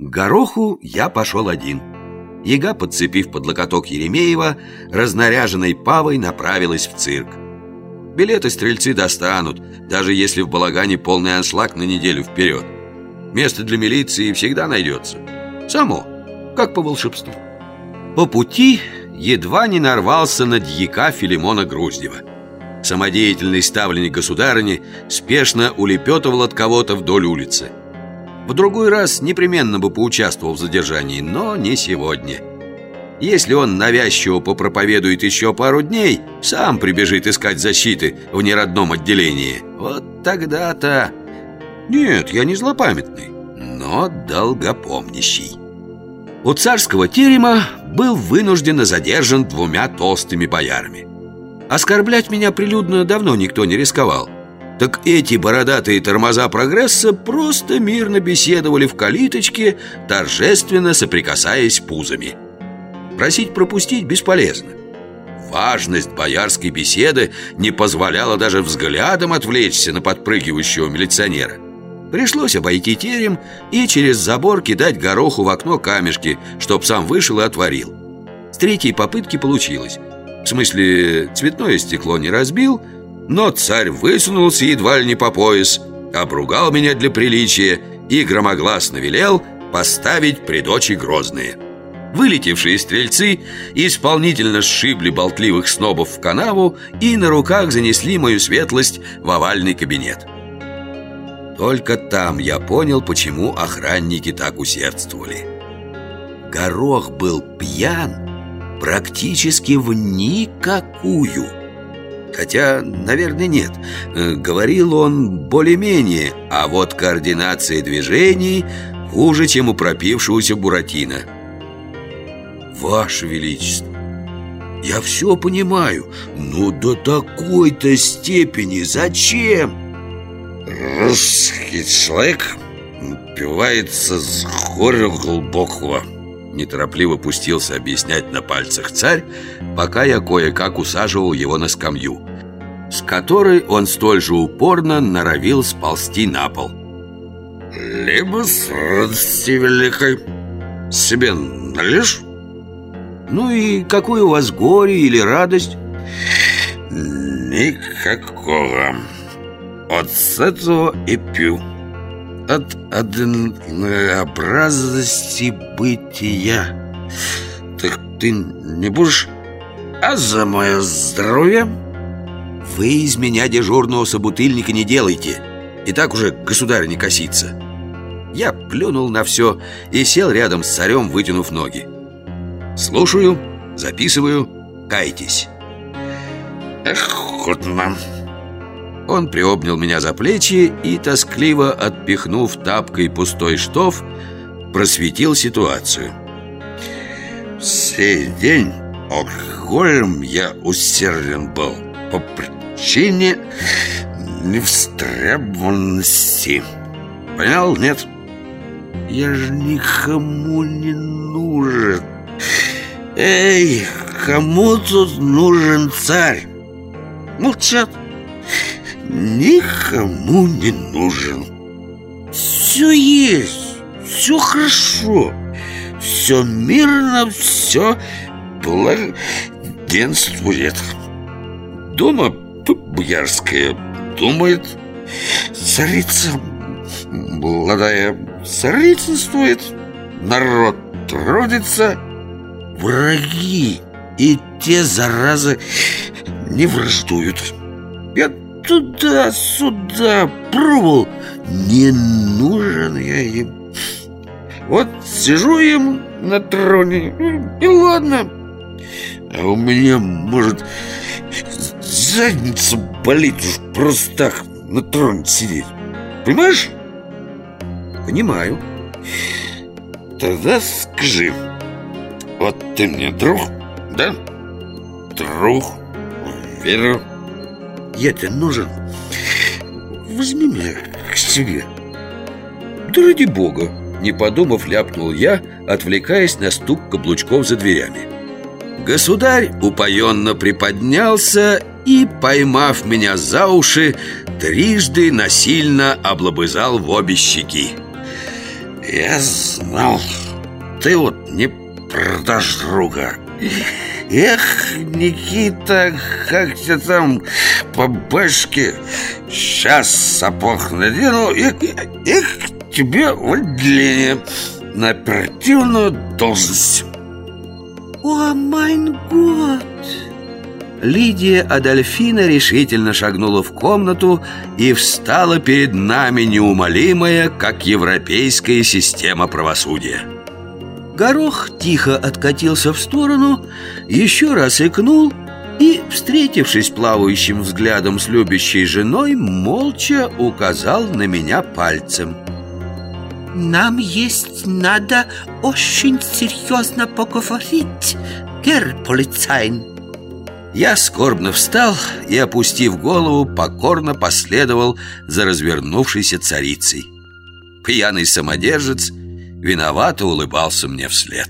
Гороху я пошел один. Яга, подцепив под локоток Еремеева, разнаряженной павой направилась в цирк. Билеты стрельцы достанут, даже если в балагане полный аншлаг на неделю вперед. Место для милиции всегда найдется. Само, как по волшебству. По пути едва не нарвался на дьяка Филимона Груздева. Самодеятельный ставленник государыни спешно улепетывал от кого-то вдоль улицы. В другой раз непременно бы поучаствовал в задержании, но не сегодня. Если он навязчиво попроповедует еще пару дней, сам прибежит искать защиты в неродном отделении. Вот тогда-то... Нет, я не злопамятный, но долгопомнящий. У царского терема был вынужденно задержан двумя толстыми боярами. Оскорблять меня прилюдно давно никто не рисковал. Так эти бородатые тормоза прогресса просто мирно беседовали в калиточке, торжественно соприкасаясь пузами. Просить пропустить бесполезно. Важность боярской беседы не позволяла даже взглядом отвлечься на подпрыгивающего милиционера. Пришлось обойти терем и через забор кидать гороху в окно камешки, чтоб сам вышел и отворил. С третьей попытки получилось. В смысле, цветное стекло не разбил – но царь высунулся едва ли не по пояс, обругал меня для приличия и громогласно велел поставить пред очи грозные. Вылетевшие стрельцы исполнительно сшибли болтливых снобов в канаву и на руках занесли мою светлость в овальный кабинет. Только там я понял, почему охранники так усердствовали. Горох был пьян практически в никакую. Хотя, наверное, нет. Э, Говорил он более-менее А вот координация движений Хуже, чем у пропившегося Буратино. Ваше Величество Я все понимаю Но до такой-то степени зачем? Русский человек Упивается с горя глубокого Неторопливо пустился объяснять на пальцах царь Пока я кое-как усаживал его на скамью с которой он столь же упорно норовил сползти на пол. «Либо с радости великой себе налишь?» «Ну и какое у вас горе или радость?» «Никакого. От этого и пью. От однообразности бытия. Так ты не будешь? А за мое здоровье?» Вы из меня дежурного собутыльника не делайте И так уже государь не косится Я плюнул на все и сел рядом с царем, вытянув ноги Слушаю, записываю, кайтесь Охотно Он приобнял меня за плечи и, тоскливо отпихнув тапкой пустой штоф, просветил ситуацию Сей день алкоголем я усерден был по причине невстребованности. Понял, нет? Я же никому не нужен. Эй, кому тут нужен царь? Молчат. Никому не нужен. Все есть, все хорошо, все мирно, все благоденствует. Дома Боярская думает Царица молодая царицынствует Народ трудится Враги и те, заразы, не враждуют Я туда-сюда пробовал Не нужен я им Вот сижу им на троне И ладно А у меня, может, задница болит уж просто так на троне сидеть. Понимаешь? Понимаю. Тогда скажи, вот ты мне друг, да? Друг, верю. Я тебе нужен. Возьми меня к себе. Да ради бога, не подумав, ляпнул я, отвлекаясь на стук каблучков за дверями. Государь упоенно приподнялся и, поймав меня за уши, трижды насильно облобызал в обе щеки. Я знал, ты вот не продашь друга. Эх, Никита, как тебя там по башке Сейчас сапог надену и, и к тебе в отделение На оперативную должность О, майн год! Лидия Адольфина решительно шагнула в комнату и встала перед нами неумолимая, как европейская система правосудия. Горох тихо откатился в сторону, еще раз икнул и, встретившись плавающим взглядом с любящей женой, молча указал на меня пальцем. «Нам есть надо очень серьезно поговорить, герр полицайн». Я скорбно встал и, опустив голову, покорно последовал за развернувшейся царицей. Пьяный самодержец виновато улыбался мне вслед.